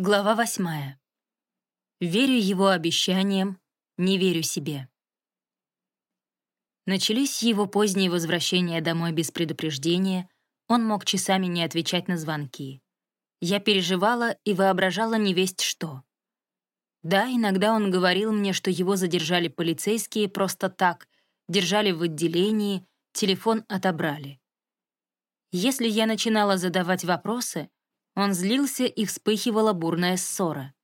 Глава восьмая. Верю его обещаниям, не верю себе. Начались его поздние возвращения домой без предупреждения, он мог часами не отвечать на звонки. Я переживала и воображала невесть что. Да, иногда он говорил мне, что его задержали полицейские просто так, держали в отделении, телефон отобрали. Если я начинала задавать вопросы, он злился, и вспыхивала бурная ссора.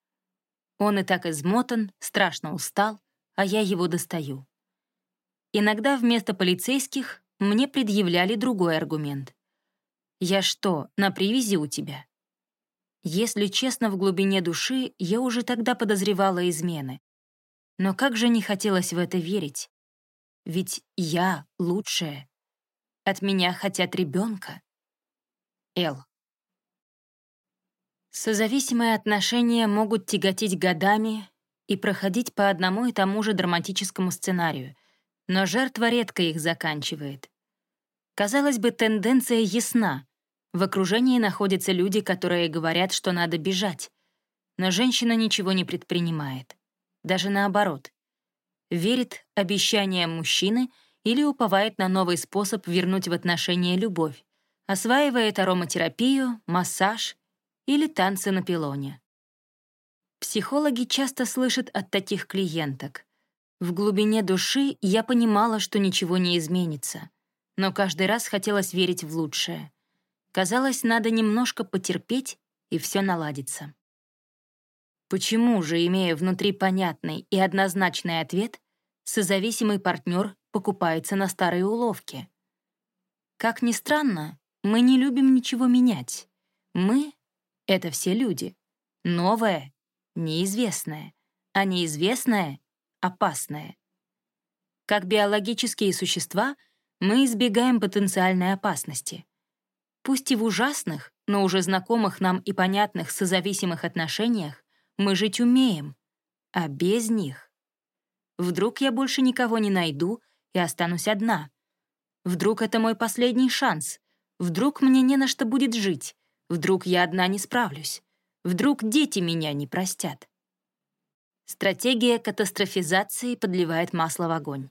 Он и так измотан, страшно устал, а я его достаю. Иногда вместо полицейских мне предъявляли другой аргумент. «Я что, на привязи у тебя?» Если честно, в глубине души я уже тогда подозревала измены. Но как же не хотелось в это верить. Ведь я лучшая. От меня хотят ребенка. Эл. Созависимые отношения могут тяготить годами и проходить по одному и тому же драматическому сценарию, но жертва редко их заканчивает. Казалось бы, тенденция ясна. В окружении находятся люди, которые говорят, что надо бежать. Но женщина ничего не предпринимает. Даже наоборот. Верит обещаниям мужчины или уповает на новый способ вернуть в отношения любовь. Осваивает ароматерапию, массаж — или танцы на пилоне. Психологи часто слышат от таких клиенток. В глубине души я понимала, что ничего не изменится, но каждый раз хотелось верить в лучшее. Казалось, надо немножко потерпеть, и все наладится. Почему же, имея внутри понятный и однозначный ответ, созависимый партнер покупается на старые уловки? Как ни странно, мы не любим ничего менять. Мы — это все люди. Новое — неизвестное, а неизвестное — опасное. Как биологические существа мы избегаем потенциальной опасности. Пусть и в ужасных, но уже знакомых нам и понятных созависимых отношениях мы жить умеем, а без них... Вдруг я больше никого не найду и останусь одна. Вдруг это мой последний шанс. Вдруг мне не на что будет жить. Вдруг я одна не справлюсь? Вдруг дети меня не простят? Стратегия катастрофизации подливает масло в огонь.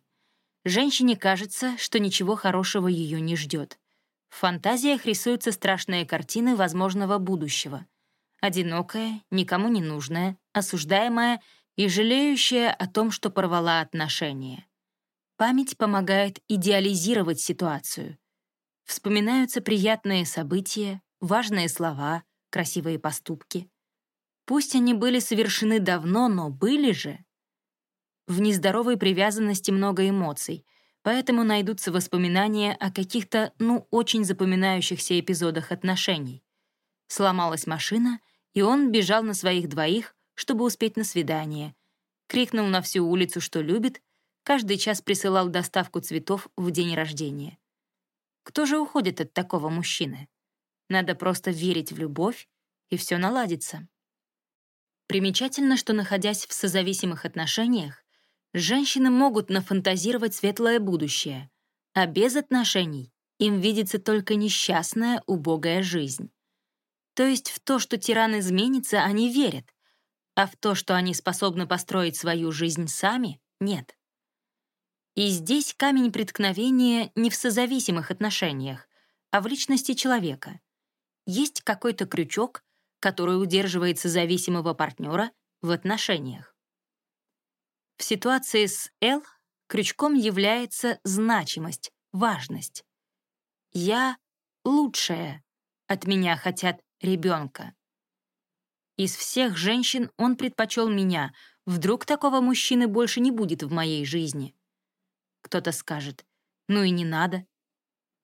Женщине кажется, что ничего хорошего ее не ждет. В фантазиях рисуются страшные картины возможного будущего. Одинокая, никому не нужная, осуждаемая и жалеющая о том, что порвала отношения. Память помогает идеализировать ситуацию. Вспоминаются приятные события, важные слова, красивые поступки. Пусть они были совершены давно, но были же. В нездоровой привязанности много эмоций, поэтому найдутся воспоминания о каких-то, ну, очень запоминающихся эпизодах отношений. Сломалась машина, и он бежал на своих двоих, чтобы успеть на свидание. Крикнул на всю улицу, что любит, каждый час присылал доставку цветов в день рождения. Кто же уходит от такого мужчины? Надо просто верить в любовь, и все наладится. Примечательно, что, находясь в созависимых отношениях, женщины могут нафантазировать светлое будущее, а без отношений им видится только несчастная, убогая жизнь. То есть в то, что тиран изменится, они верят, а в то, что они способны построить свою жизнь сами, нет. И здесь камень преткновения не в созависимых отношениях, а в личности человека — есть какой-то крючок, который удерживает зависимого партнера в отношениях. В ситуации с Л крючком является значимость, важность. Я лучшая, от меня хотят ребенка. Из всех женщин он предпочел меня, вдруг такого мужчины больше не будет в моей жизни. Кто-то скажет, ну и не надо,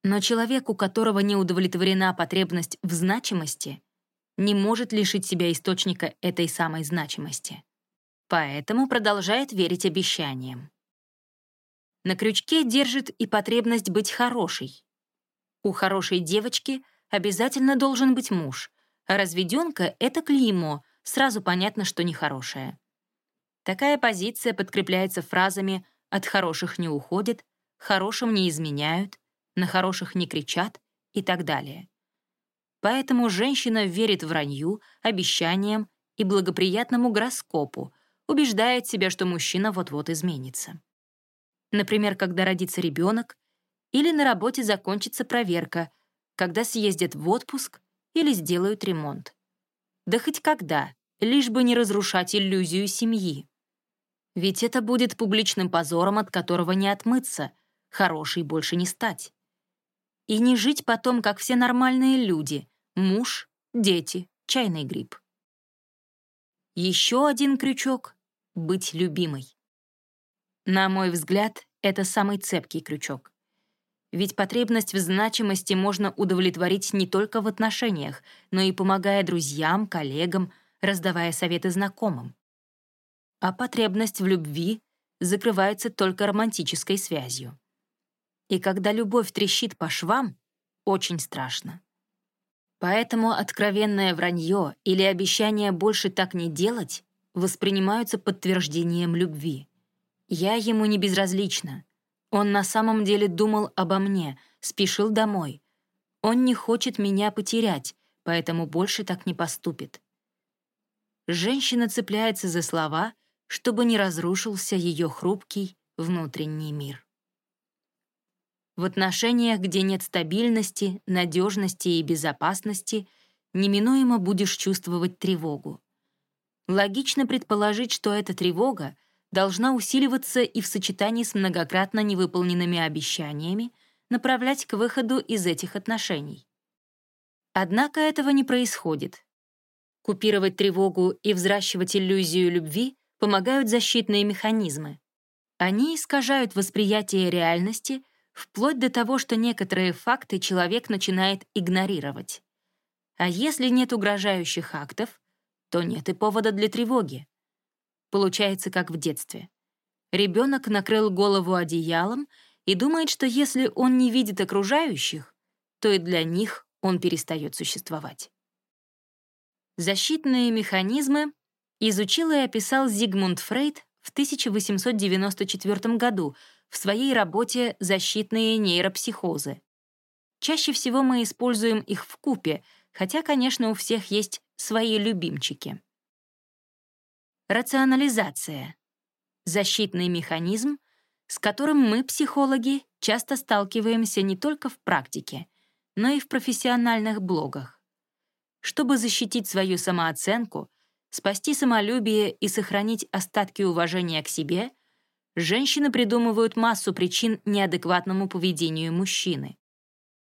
но человек, у которого не удовлетворена потребность в значимости, не может лишить себя источника этой самой значимости. Поэтому продолжает верить обещаниям. На крючке держит и потребность быть хорошей. У хорошей девочки обязательно должен быть муж, а разведенка — это клеймо, сразу понятно, что нехорошее. Такая позиция подкрепляется фразами «от хороших не уходят», «хорошим не изменяют», на хороших не кричат и так далее. Поэтому женщина верит вранью, обещаниям и благоприятному гороскопу, убеждает себя, что мужчина вот-вот изменится. Например, когда родится ребенок, или на работе закончится проверка, когда съездят в отпуск или сделают ремонт. Да хоть когда, лишь бы не разрушать иллюзию семьи. Ведь это будет публичным позором, от которого не отмыться, хорошей больше не стать. И не жить потом, как все нормальные люди, муж, дети, чайный гриб. Еще один крючок — быть любимой. На мой взгляд, это самый цепкий крючок. Ведь потребность в значимости можно удовлетворить не только в отношениях, но и помогая друзьям, коллегам, раздавая советы знакомым. А потребность в любви закрывается только романтической связью. И когда любовь трещит по швам, очень страшно. Поэтому откровенное вранье или обещание больше так не делать воспринимаются подтверждением любви. Я ему не безразлична. Он на самом деле думал обо мне, спешил домой. Он не хочет меня потерять, поэтому больше так не поступит. Женщина цепляется за слова, чтобы не разрушился ее хрупкий внутренний мир. В отношениях, где нет стабильности, надежности и безопасности, неминуемо будешь чувствовать тревогу. Логично предположить, что эта тревога должна усиливаться и в сочетании с многократно невыполненными обещаниями направлять к выходу из этих отношений. Однако этого не происходит, Купировать тревогу и взращивать иллюзию любви помогают защитные механизмы. Они искажают восприятие реальности вплоть до того, что некоторые факты человек начинает игнорировать. А если нет угрожающих актов, то нет и повода для тревоги. Получается, как в детстве. Ребенок накрыл голову одеялом и думает, что если он не видит окружающих, то и для них он перестает существовать. Защитные механизмы изучил и описал Зигмунд Фрейд в 1894 году в своей работе «Защитные нейропсихозы». Чаще всего мы используем их в купе, хотя, конечно, у всех есть свои любимчики. Рационализация — защитный механизм, с которым мы, психологи, часто сталкиваемся не только в практике, но и в профессиональных блогах. Чтобы защитить свою самооценку, спасти самолюбие и сохранить остатки уважения к себе, женщины придумывают массу причин неадекватному поведению мужчины.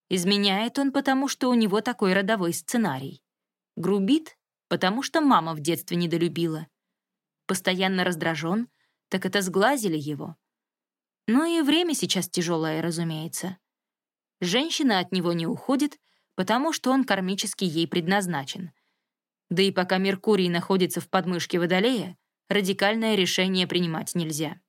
Изменяет он потому, что у него такой родовой сценарий. Грубит, потому что мама в детстве недолюбила. Постоянно раздражен, так это сглазили его. Ну и время сейчас тяжелое, разумеется. Женщина от него не уходит, потому что он кармически ей предназначен. Да и пока Меркурий находится в подмышке Водолея, радикальное решение принимать нельзя.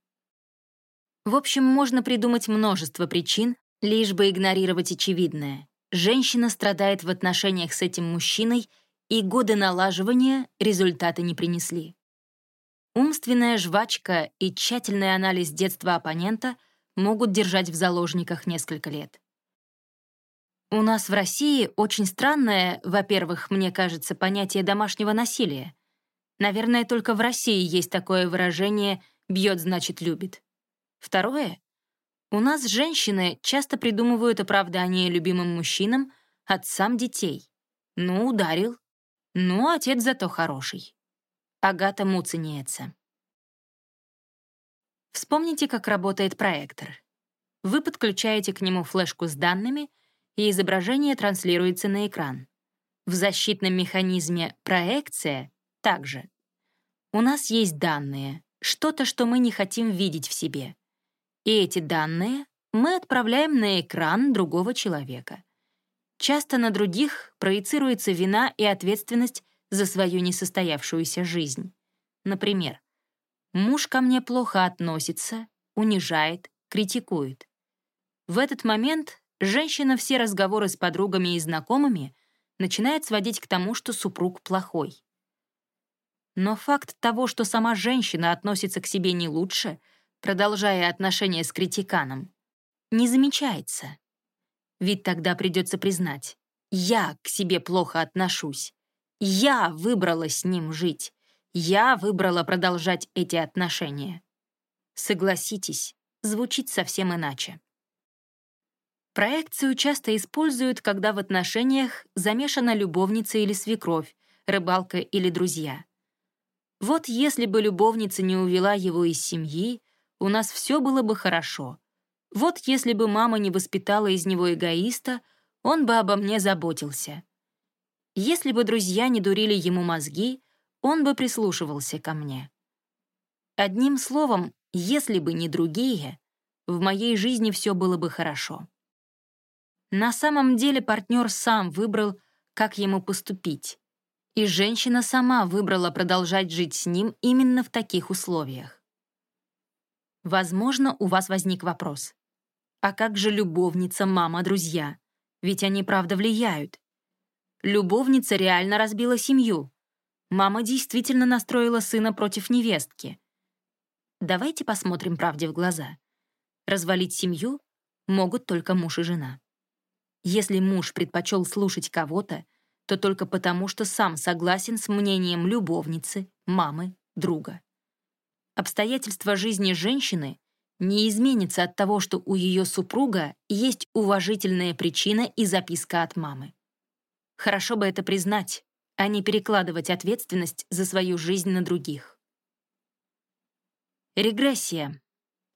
В общем, можно придумать множество причин, лишь бы игнорировать очевидное. Женщина страдает в отношениях с этим мужчиной, и годы налаживания результаты не принесли. Умственная жвачка и тщательный анализ детства оппонента могут держать в заложниках несколько лет. У нас в России очень странное, во-первых, мне кажется, понятие домашнего насилия. Наверное, только в России есть такое выражение «бьет, значит, любит». Второе. У нас женщины часто придумывают оправдание любимым мужчинам, отцам детей. Ну, ударил. Ну, отец зато хороший. Агата муцениется. Вспомните, как работает проектор. Вы подключаете к нему флешку с данными — и изображение транслируется на экран. В защитном механизме проекция также. У нас есть данные, что-то, что мы не хотим видеть в себе. И эти данные мы отправляем на экран другого человека. Часто на других проецируется вина и ответственность за свою несостоявшуюся жизнь. Например, муж ко мне плохо относится, унижает, критикует. В этот момент женщина все разговоры с подругами и знакомыми начинает сводить к тому, что супруг плохой. Но факт того, что сама женщина относится к себе не лучше, продолжая отношения с критиканом, не замечается. Ведь тогда придется признать, я к себе плохо отношусь. Я выбрала с ним жить. Я выбрала продолжать эти отношения. Согласитесь, звучит совсем иначе. Проекцию часто используют, когда в отношениях замешана любовница или свекровь, рыбалка или друзья. Вот если бы любовница не увела его из семьи, у нас все было бы хорошо. Вот если бы мама не воспитала из него эгоиста, он бы обо мне заботился. Если бы друзья не дурили ему мозги, он бы прислушивался ко мне. Одним словом, если бы не другие, в моей жизни все было бы хорошо. На самом деле партнер сам выбрал, как ему поступить. И женщина сама выбрала продолжать жить с ним именно в таких условиях. Возможно, у вас возник вопрос. А как же любовница, мама, друзья? Ведь они правда влияют. Любовница реально разбила семью. Мама действительно настроила сына против невестки. Давайте посмотрим правде в глаза. Развалить семью могут только муж и жена. Если муж предпочел слушать кого-то, то только потому, что сам согласен с мнением любовницы, мамы, друга. Обстоятельства жизни женщины не изменятся от того, что у ее супруга есть уважительная причина и записка от мамы. Хорошо бы это признать, а не перекладывать ответственность за свою жизнь на других. Регрессия.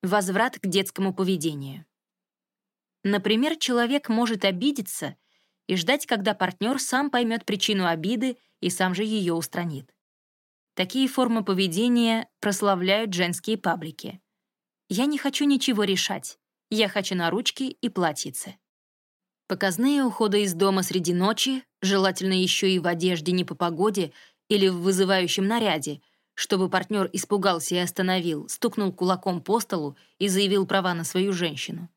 Возврат к детскому поведению. Например, человек может обидеться и ждать, когда партнер сам поймет причину обиды и сам же ее устранит. Такие формы поведения прославляют женские паблики. «Я не хочу ничего решать. Я хочу на ручки и платьице». Показные уходы из дома среди ночи, желательно еще и в одежде не по погоде или в вызывающем наряде, чтобы партнер испугался и остановил, стукнул кулаком по столу и заявил права на свою женщину.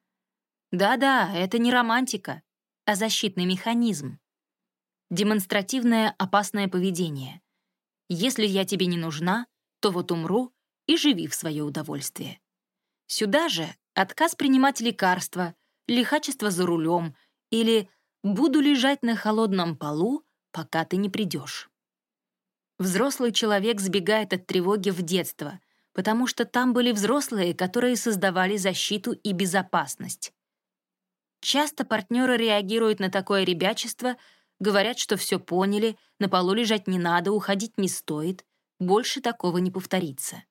Да-да, это не романтика, а защитный механизм. Демонстративное опасное поведение. Если я тебе не нужна, то вот умру и живи в свое удовольствие. Сюда же отказ принимать лекарства, лихачество за рулем — или «буду лежать на холодном полу, пока ты не придешь». Взрослый человек сбегает от тревоги в детство, потому что там были взрослые, которые создавали защиту и безопасность. Часто партнеры реагируют на такое ребячество, говорят, что все поняли, на полу лежать не надо, уходить не стоит, больше такого не повторится.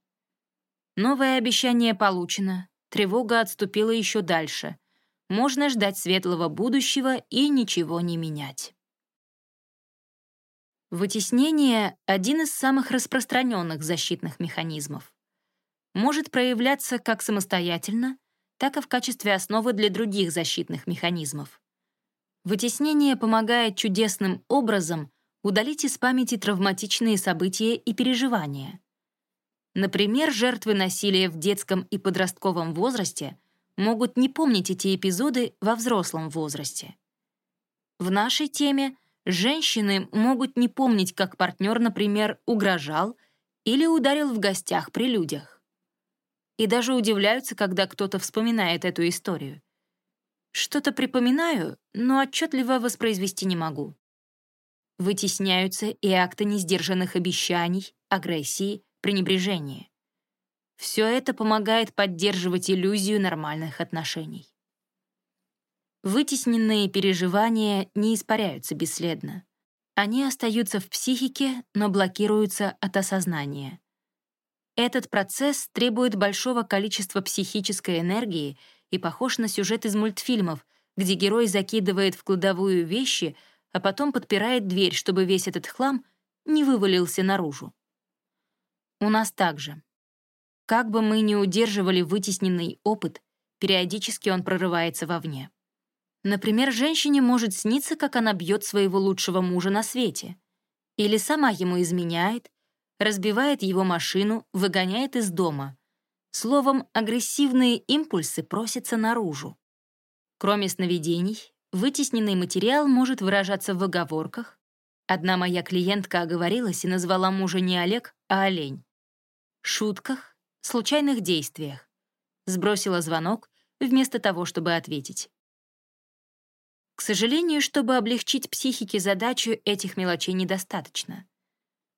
Новое обещание получено, тревога отступила еще дальше можно ждать светлого будущего и ничего не менять. Вытеснение — один из самых распространенных защитных механизмов. Может проявляться как самостоятельно, так и в качестве основы для других защитных механизмов. Вытеснение помогает чудесным образом удалить из памяти травматичные события и переживания. Например, жертвы насилия в детском и подростковом возрасте могут не помнить эти эпизоды во взрослом возрасте. В нашей теме женщины могут не помнить, как партнер, например, угрожал или ударил в гостях при людях. И даже удивляются, когда кто-то вспоминает эту историю. Что-то припоминаю, но отчетливо воспроизвести не могу. Вытесняются и акты несдержанных обещаний, агрессии, пренебрежения. Все это помогает поддерживать иллюзию нормальных отношений. Вытесненные переживания не испаряются бесследно. Они остаются в психике, но блокируются от осознания. Этот процесс требует большого количества психической энергии и похож на сюжет из мультфильмов, где герой закидывает в кладовую вещи, а потом подпирает дверь, чтобы весь этот хлам не вывалился наружу. У нас также. Как бы мы ни удерживали вытесненный опыт, периодически он прорывается вовне. Например, женщине может сниться, как она бьет своего лучшего мужа на свете. Или сама ему изменяет, разбивает его машину, выгоняет из дома. Словом, агрессивные импульсы просятся наружу. Кроме сновидений, вытесненный материал может выражаться в оговорках. Одна моя клиентка оговорилась и назвала мужа не Олег, а Олень. Шутках, случайных действиях. Сбросила звонок вместо того, чтобы ответить. К сожалению, чтобы облегчить психике задачу, этих мелочей недостаточно.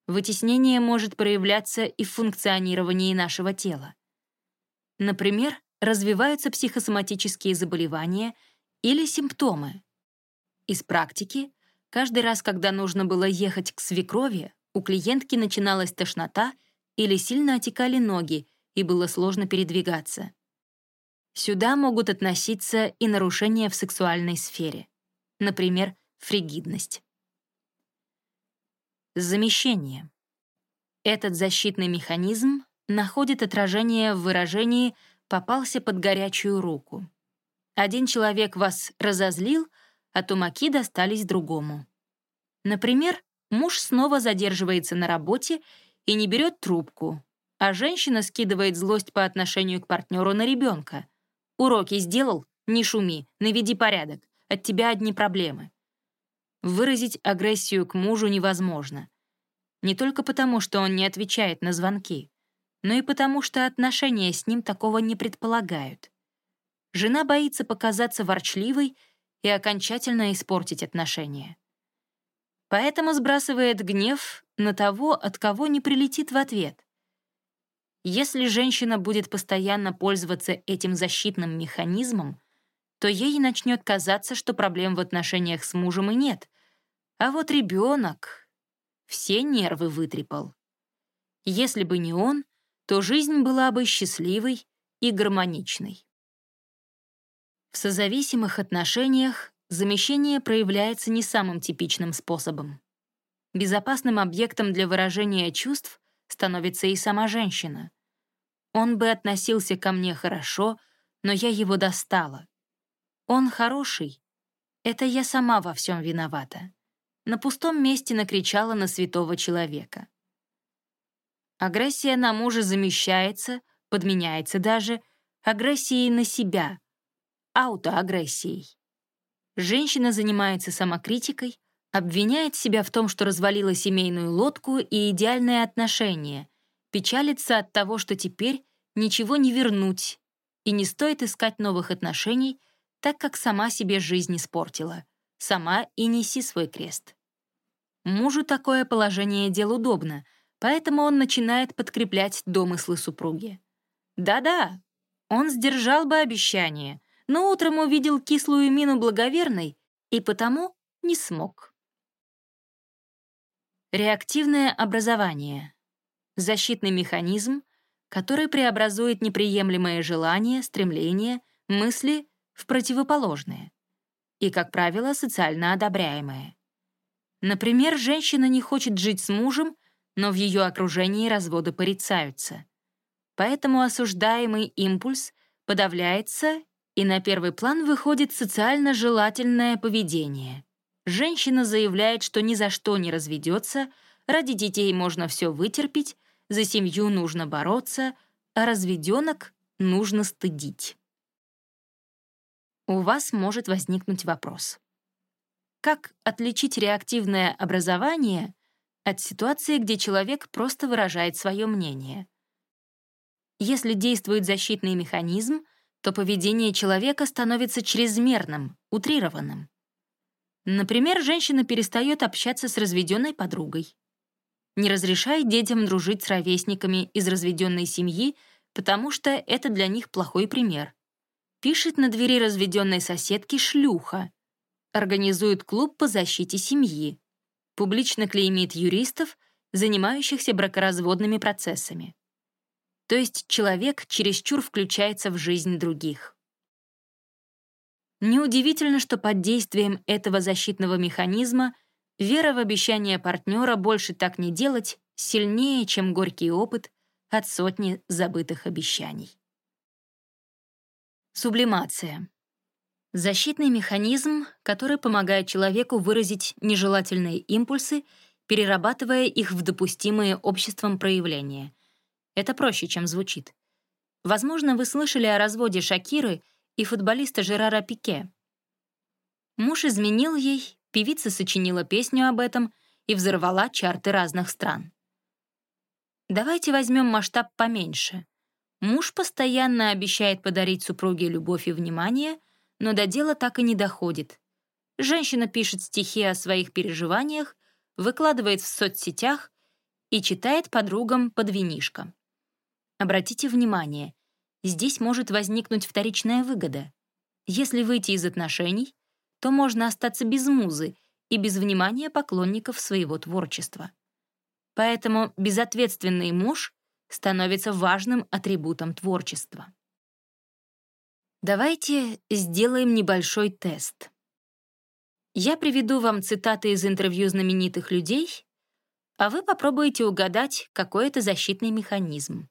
Вытеснение может проявляться и в функционировании нашего тела. Например, развиваются психосоматические заболевания или симптомы. Из практики, каждый раз, когда нужно было ехать к свекрови, у клиентки начиналась тошнота или сильно отекали ноги, и было сложно передвигаться. Сюда могут относиться и нарушения в сексуальной сфере, например, фригидность. Замещение. Этот защитный механизм находит отражение в выражении «попался под горячую руку». Один человек вас разозлил, а тумаки достались другому. Например, муж снова задерживается на работе и не берет трубку, а женщина скидывает злость по отношению к партнеру на ребенка. Уроки сделал? Не шуми, наведи порядок. От тебя одни проблемы. Выразить агрессию к мужу невозможно. Не только потому, что он не отвечает на звонки, но и потому, что отношения с ним такого не предполагают. Жена боится показаться ворчливой и окончательно испортить отношения. Поэтому сбрасывает гнев на того, от кого не прилетит в ответ. Если женщина будет постоянно пользоваться этим защитным механизмом, то ей начнет казаться, что проблем в отношениях с мужем и нет. А вот ребенок все нервы вытрепал. Если бы не он, то жизнь была бы счастливой и гармоничной. В созависимых отношениях замещение проявляется не самым типичным способом. Безопасным объектом для выражения чувств становится и сама женщина. Он бы относился ко мне хорошо, но я его достала. Он хороший. Это я сама во всем виновата. На пустом месте накричала на святого человека. Агрессия на мужа замещается, подменяется даже агрессией на себя, аутоагрессией. Женщина занимается самокритикой, обвиняет себя в том, что развалила семейную лодку и идеальные отношения, печалится от того, что теперь ничего не вернуть, и не стоит искать новых отношений, так как сама себе жизнь испортила. Сама и неси свой крест. Мужу такое положение дел удобно, поэтому он начинает подкреплять домыслы супруги. Да-да, он сдержал бы обещание, но утром увидел кислую мину благоверной и потому не смог. Реактивное образование. Защитный механизм, который преобразует неприемлемые желания, стремления, мысли в противоположные и, как правило, социально одобряемые. Например, женщина не хочет жить с мужем, но в ее окружении разводы порицаются. Поэтому осуждаемый импульс подавляется, и на первый план выходит социально желательное поведение. Женщина заявляет, что ни за что не разведется, ради детей можно все вытерпеть, за семью нужно бороться, а разведенок нужно стыдить. У вас может возникнуть вопрос. Как отличить реактивное образование от ситуации, где человек просто выражает свое мнение? Если действует защитный механизм, то поведение человека становится чрезмерным, утрированным. Например, женщина перестает общаться с разведенной подругой не разрешает детям дружить с ровесниками из разведенной семьи, потому что это для них плохой пример. Пишет на двери разведенной соседки «шлюха», организует клуб по защите семьи, публично клеймит юристов, занимающихся бракоразводными процессами. То есть человек чересчур включается в жизнь других. Неудивительно, что под действием этого защитного механизма — Вера в обещание партнера больше так не делать сильнее, чем горький опыт от сотни забытых обещаний. Сублимация. Защитный механизм, который помогает человеку выразить нежелательные импульсы, перерабатывая их в допустимые обществом проявления. Это проще, чем звучит. Возможно, вы слышали о разводе Шакиры и футболиста Жерара Пике. Муж изменил ей Певица сочинила песню об этом и взорвала чарты разных стран. Давайте возьмем масштаб поменьше. Муж постоянно обещает подарить супруге любовь и внимание, но до дела так и не доходит. женщина пишет стихи о своих переживаниях, выкладывает в соцсетях и читает подругам под винишко. Обратите внимание, здесь может возникнуть вторичная выгода. Если выйти из отношений, то можно остаться без музы и без внимания поклонников своего творчества. Поэтому безответственный муж становится важным атрибутом творчества. Давайте сделаем небольшой тест. Я приведу вам цитаты из интервью знаменитых людей, а вы попробуете угадать, какой это защитный механизм.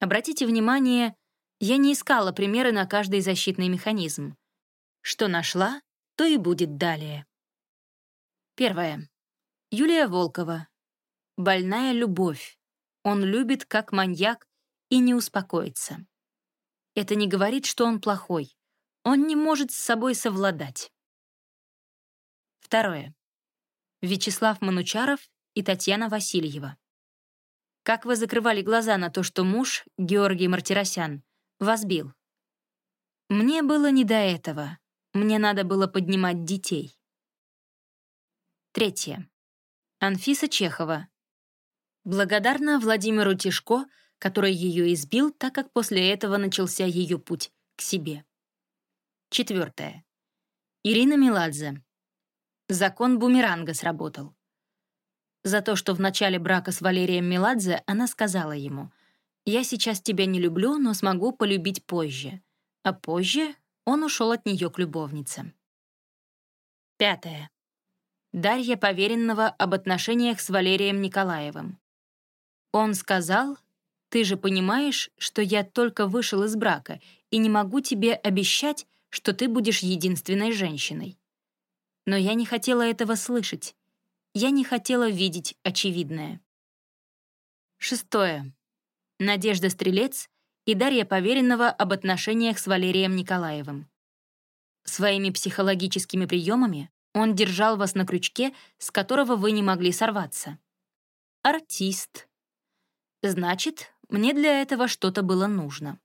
Обратите внимание, я не искала примеры на каждый защитный механизм. Что нашла, то и будет далее. Первое. Юлия Волкова. Больная любовь. Он любит как маньяк и не успокоится. Это не говорит, что он плохой. Он не может с собой совладать. Второе. Вячеслав Манучаров и Татьяна Васильева. Как вы закрывали глаза на то, что муж, Георгий Мартиросян, вас бил? Мне было не до этого. Мне надо было поднимать детей. Третье. Анфиса Чехова. Благодарна Владимиру Тишко, который ее избил, так как после этого начался ее путь к себе. Четвертое. Ирина Меладзе. Закон бумеранга сработал. За то, что в начале брака с Валерием Меладзе она сказала ему «Я сейчас тебя не люблю, но смогу полюбить позже». А позже он ушел от нее к любовнице. Пятое. Дарья Поверенного об отношениях с Валерием Николаевым. Он сказал, «Ты же понимаешь, что я только вышел из брака и не могу тебе обещать, что ты будешь единственной женщиной». Но я не хотела этого слышать. Я не хотела видеть очевидное. Шестое. Надежда Стрелец и Дарья Поверенного об отношениях с Валерием Николаевым. Своими психологическими приемами он держал вас на крючке, с которого вы не могли сорваться. Артист. Значит, мне для этого что-то было нужно.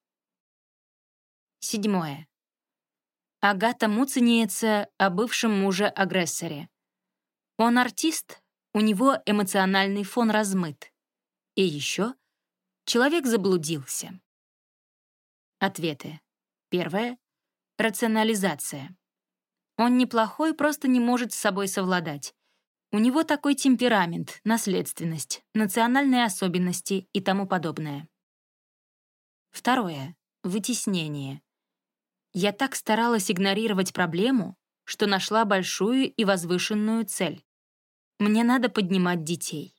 Седьмое. Агата Муцениеца о бывшем муже-агрессоре. Он артист, у него эмоциональный фон размыт. И еще человек заблудился. Ответы. Первое — рационализация. Он неплохой, просто не может с собой совладать. У него такой темперамент, наследственность, национальные особенности и тому подобное. Второе — вытеснение. Я так старалась игнорировать проблему, что нашла большую и возвышенную цель. Мне надо поднимать детей.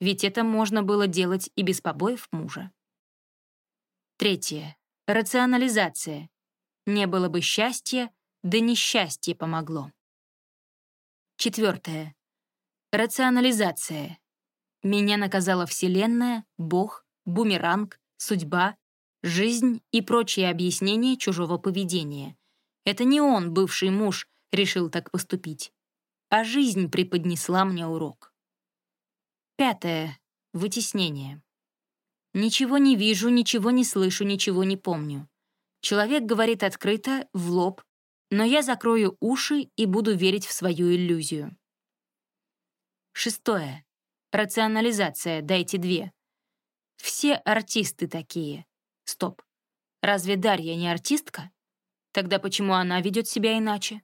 Ведь это можно было делать и без побоев мужа. Третье. Рационализация. Не было бы счастья, да несчастье помогло. Четвертое. Рационализация. Меня наказала Вселенная, Бог, бумеранг, судьба, жизнь и прочие объяснения чужого поведения. Это не он, бывший муж, решил так поступить, а жизнь преподнесла мне урок. Пятое. Вытеснение. Ничего не вижу, ничего не слышу, ничего не помню. Человек говорит открыто, в лоб, но я закрою уши и буду верить в свою иллюзию. Шестое. Рационализация, дайте две. Все артисты такие. Стоп. Разве Дарья не артистка? Тогда почему она ведет себя иначе?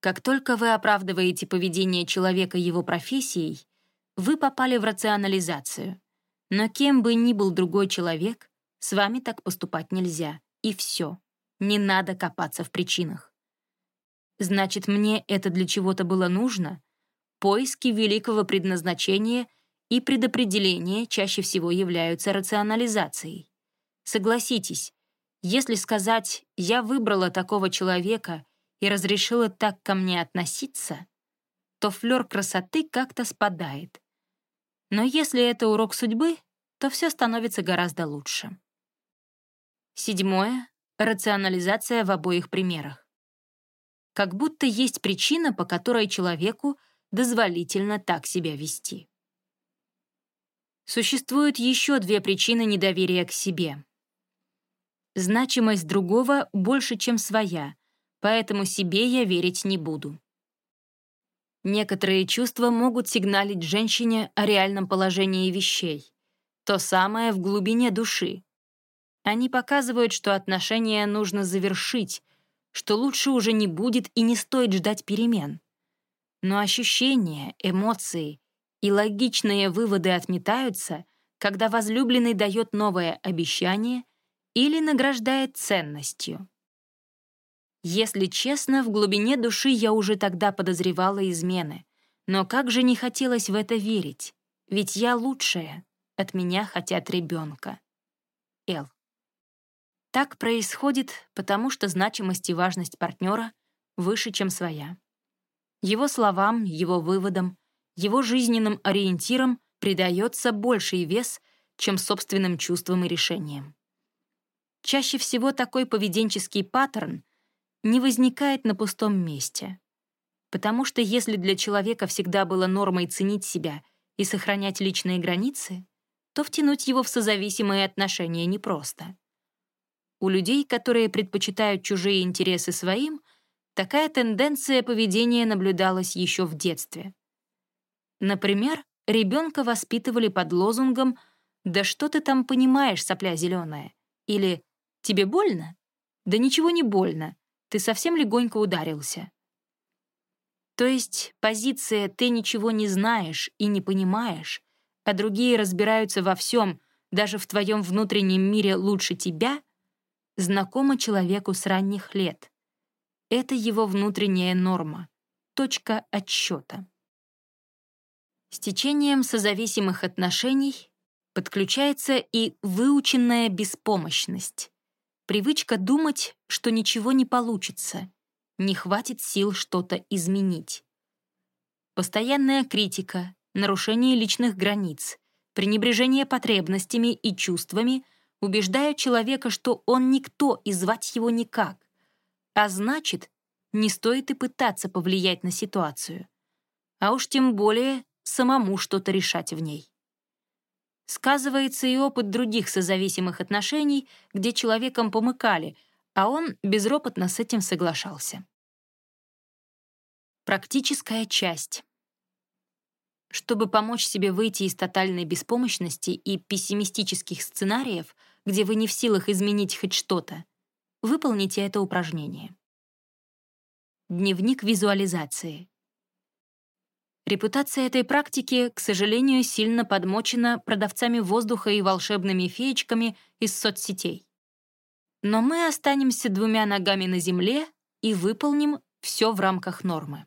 Как только вы оправдываете поведение человека его профессией, вы попали в рационализацию. Но кем бы ни был другой человек, с вами так поступать нельзя. И все. Не надо копаться в причинах. Значит, мне это для чего-то было нужно? Поиски великого предназначения и предопределения чаще всего являются рационализацией. Согласитесь, если сказать «я выбрала такого человека и разрешила так ко мне относиться», то флёр красоты как-то спадает. Но если это урок судьбы, то все становится гораздо лучше. Седьмое рационализация в обоих примерах. Как будто есть причина, по которой человеку дозволительно так себя вести. Существуют еще две причины недоверия к себе. Значимость другого больше, чем своя, поэтому себе я верить не буду. Некоторые чувства могут сигналить женщине о реальном положении вещей. То самое в глубине души. Они показывают, что отношения нужно завершить, что лучше уже не будет и не стоит ждать перемен. Но ощущения, эмоции и логичные выводы отметаются, когда возлюбленный дает новое обещание или награждает ценностью. Если честно, в глубине души я уже тогда подозревала измены. Но как же не хотелось в это верить, ведь я лучшая, от меня хотят ребенка. Эл. Так происходит, потому что значимость и важность партнера выше, чем своя. Его словам, его выводам, его жизненным ориентирам придается больший вес, чем собственным чувствам и решениям. Чаще всего такой поведенческий паттерн не возникает на пустом месте. Потому что если для человека всегда было нормой ценить себя и сохранять личные границы, то втянуть его в созависимые отношения непросто. У людей, которые предпочитают чужие интересы своим, такая тенденция поведения наблюдалась еще в детстве. Например, ребенка воспитывали под лозунгом «Да что ты там понимаешь, сопля зеленая?» или «Тебе больно?» «Да ничего не больно, ты совсем легонько ударился». То есть позиция «ты ничего не знаешь и не понимаешь», а другие разбираются во всем, даже в твоем внутреннем мире лучше тебя, знакома человеку с ранних лет. Это его внутренняя норма, точка отсчета. С течением созависимых отношений подключается и выученная беспомощность. Привычка думать, что ничего не получится, не хватит сил что-то изменить. Постоянная критика, нарушение личных границ, пренебрежение потребностями и чувствами убеждают человека, что он никто и звать его никак. А значит, не стоит и пытаться повлиять на ситуацию. А уж тем более самому что-то решать в ней. Сказывается и опыт других созависимых отношений, где человеком помыкали, а он безропотно с этим соглашался. Практическая часть. Чтобы помочь себе выйти из тотальной беспомощности и пессимистических сценариев, где вы не в силах изменить хоть что-то, выполните это упражнение. Дневник визуализации. Репутация этой практики, к сожалению, сильно подмочена продавцами воздуха и волшебными феечками из соцсетей. Но мы останемся двумя ногами на земле и выполним все в рамках нормы.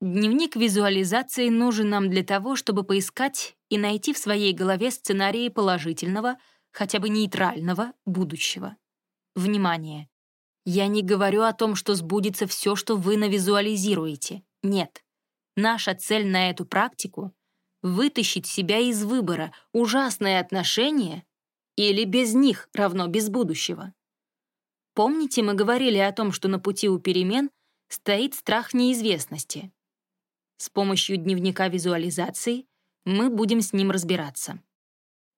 Дневник визуализации нужен нам для того, чтобы поискать и найти в своей голове сценарии положительного, хотя бы нейтрального будущего. Внимание! Я не говорю о том, что сбудется все, что вы навизуализируете. Нет. Наша цель на эту практику — вытащить себя из выбора, ужасные отношения или без них равно без будущего. Помните, мы говорили о том, что на пути у перемен стоит страх неизвестности. С помощью дневника визуализации мы будем с ним разбираться.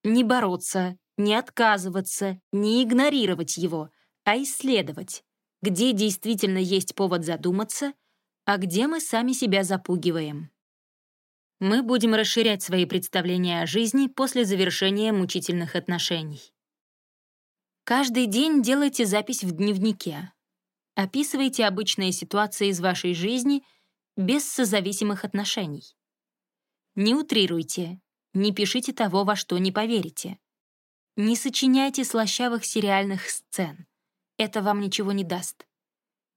Не бороться, не отказываться, не игнорировать его, а исследовать, где действительно есть повод задуматься — а где мы сами себя запугиваем. Мы будем расширять свои представления о жизни после завершения мучительных отношений. Каждый день делайте запись в дневнике. Описывайте обычные ситуации из вашей жизни без созависимых отношений. Не утрируйте, не пишите того, во что не поверите. Не сочиняйте слащавых сериальных сцен. Это вам ничего не даст.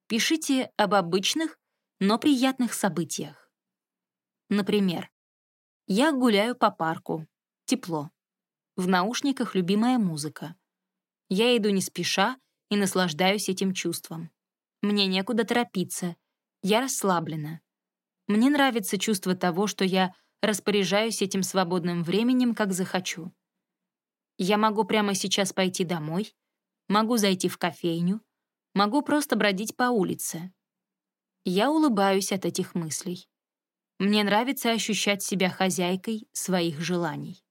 Пишите об обычных, но приятных событиях. Например, я гуляю по парку, тепло. В наушниках любимая музыка. Я иду не спеша и наслаждаюсь этим чувством. Мне некуда торопиться. Я расслаблена. Мне нравится чувство того, что я распоряжаюсь этим свободным временем, как захочу. Я могу прямо сейчас пойти домой, могу зайти в кофейню, могу просто бродить по улице. Я улыбаюсь от этих мыслей. Мне нравится ощущать себя хозяйкой своих желаний.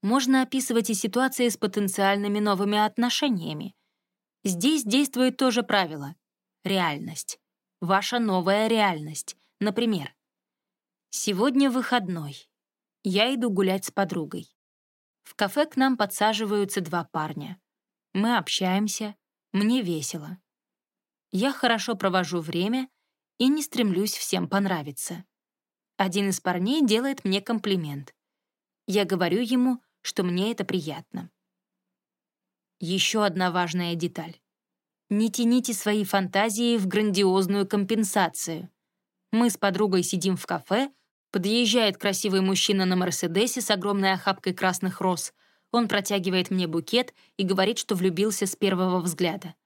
Можно описывать и ситуации с потенциальными новыми отношениями. Здесь действует то же правило — реальность. Ваша новая реальность. Например, сегодня выходной. Я иду гулять с подругой. В кафе к нам подсаживаются два парня. Мы общаемся, мне весело. Я хорошо провожу время и не стремлюсь всем понравиться. Один из парней делает мне комплимент. Я говорю ему, что мне это приятно. Еще одна важная деталь. Не тяните свои фантазии в грандиозную компенсацию. Мы с подругой сидим в кафе, подъезжает красивый мужчина на Мерседесе с огромной охапкой красных роз. Он протягивает мне букет и говорит, что влюбился с первого взгляда.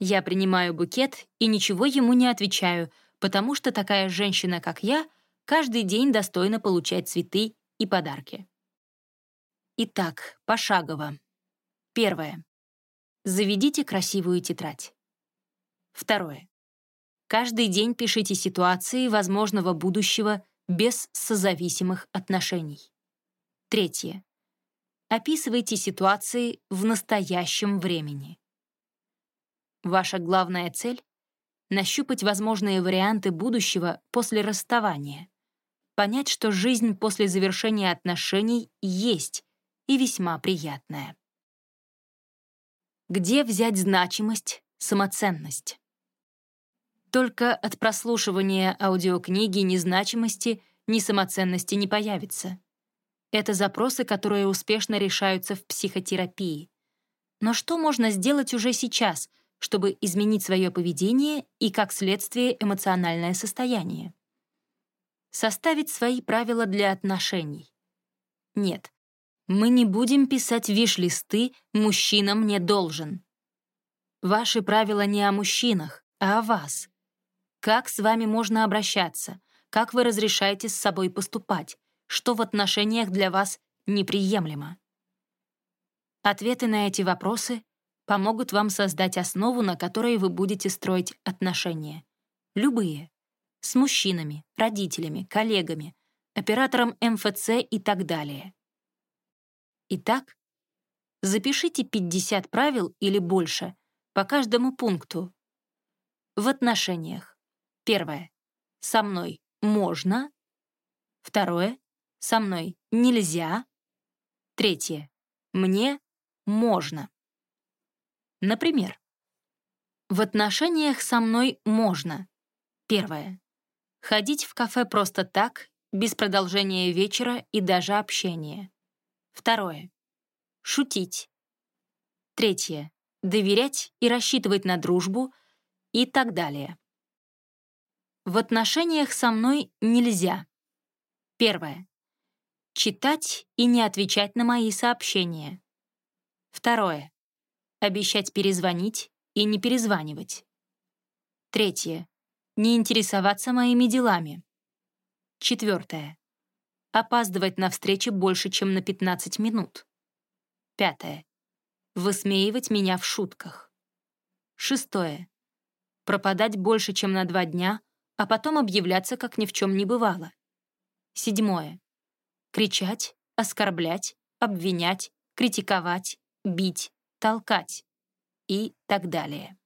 Я принимаю букет и ничего ему не отвечаю, потому что такая женщина, как я, каждый день достойна получать цветы и подарки. Итак, пошагово. Первое. Заведите красивую тетрадь. Второе. Каждый день пишите ситуации возможного будущего без созависимых отношений. Третье. Описывайте ситуации в настоящем времени. Ваша главная цель — нащупать возможные варианты будущего после расставания, понять, что жизнь после завершения отношений есть и весьма приятная. Где взять значимость, самоценность? Только от прослушивания аудиокниги ни значимости, ни самоценности не появится. Это запросы, которые успешно решаются в психотерапии. Но что можно сделать уже сейчас, чтобы изменить свое поведение и, как следствие, эмоциональное состояние? Составить свои правила для отношений. Нет, мы не будем писать виш-листы «мужчина мне должен». Ваши правила не о мужчинах, а о вас. Как с вами можно обращаться? Как вы разрешаете с собой поступать? Что в отношениях для вас неприемлемо? Ответы на эти вопросы помогут вам создать основу, на которой вы будете строить отношения. Любые. С мужчинами, родителями, коллегами, оператором МФЦ и так далее. Итак, запишите 50 правил или больше по каждому пункту. В отношениях. Первое. Со мной можно. Второе. Со мной нельзя. Третье. Мне можно. Например, в отношениях со мной можно. Первое. Ходить в кафе просто так, без продолжения вечера и даже общения. Второе. Шутить. Третье. Доверять и рассчитывать на дружбу и так далее. В отношениях со мной нельзя. Первое. Читать и не отвечать на мои сообщения. Второе. Обещать перезвонить и не перезванивать. Третье. Не интересоваться моими делами. Четвертое. Опаздывать на встречи больше, чем на 15 минут. Пятое. Высмеивать меня в шутках. Шестое. Пропадать больше, чем на два дня, а потом объявляться, как ни в чем не бывало. Седьмое. Кричать, оскорблять, обвинять, критиковать, бить, толкать и так далее.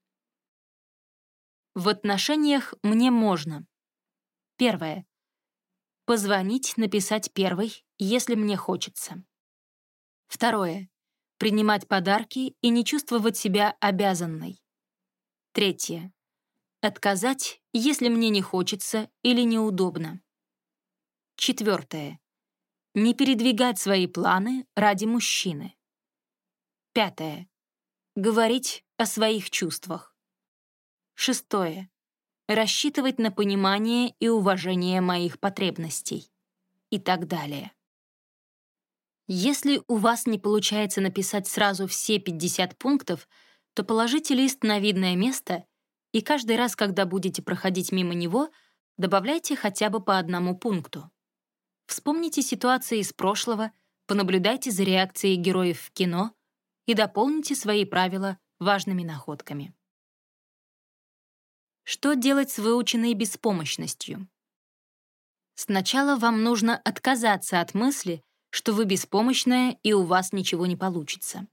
В отношениях мне можно. Первое. Позвонить, написать первый, если мне хочется. Второе. Принимать подарки и не чувствовать себя обязанной. Третье. Отказать, если мне не хочется или неудобно. Четвертое. Не передвигать свои планы ради мужчины. Пятое. Говорить о своих чувствах. Шестое рассчитывать на понимание и уважение моих потребностей и так далее. Если у вас не получается написать сразу все 50 пунктов, то положите лист на видное место и каждый раз, когда будете проходить мимо него, добавляйте хотя бы по одному пункту. Вспомните ситуации из прошлого, понаблюдайте за реакцией героев в кино и дополните свои правила важными находками. Что делать с выученной беспомощностью? Сначала вам нужно отказаться от мысли, что вы беспомощная и у вас ничего не получится.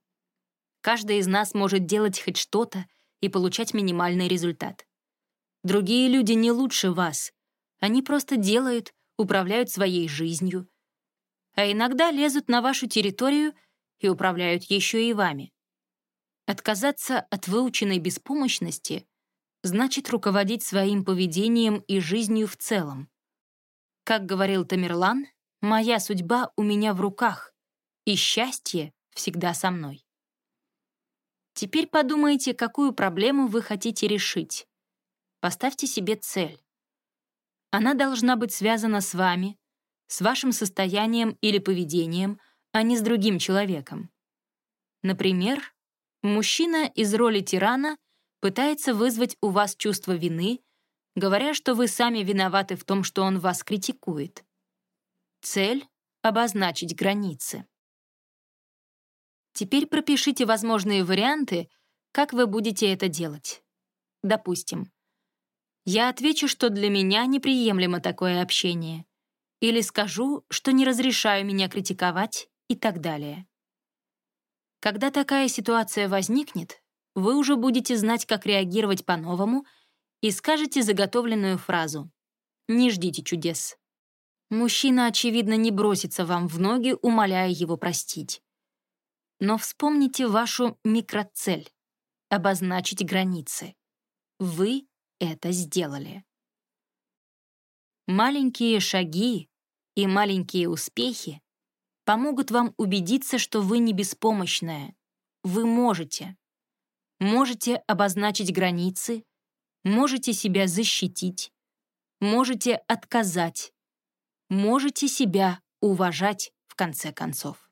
Каждый из нас может делать хоть что-то и получать минимальный результат. Другие люди не лучше вас. Они просто делают, управляют своей жизнью. А иногда лезут на вашу территорию и управляют еще и вами. Отказаться от выученной беспомощности значит руководить своим поведением и жизнью в целом. Как говорил Тамерлан, «Моя судьба у меня в руках, и счастье всегда со мной». Теперь подумайте, какую проблему вы хотите решить. Поставьте себе цель. Она должна быть связана с вами, с вашим состоянием или поведением, а не с другим человеком. Например, мужчина из роли тирана пытается вызвать у вас чувство вины, говоря, что вы сами виноваты в том, что он вас критикует. Цель — обозначить границы. Теперь пропишите возможные варианты, как вы будете это делать. Допустим, я отвечу, что для меня неприемлемо такое общение, или скажу, что не разрешаю меня критиковать и так далее. Когда такая ситуация возникнет, вы уже будете знать, как реагировать по-новому и скажете заготовленную фразу «Не ждите чудес». Мужчина, очевидно, не бросится вам в ноги, умоляя его простить. Но вспомните вашу микроцель — обозначить границы. Вы это сделали. Маленькие шаги и маленькие успехи помогут вам убедиться, что вы не беспомощная. Вы можете можете обозначить границы, можете себя защитить, можете отказать, можете себя уважать в конце концов.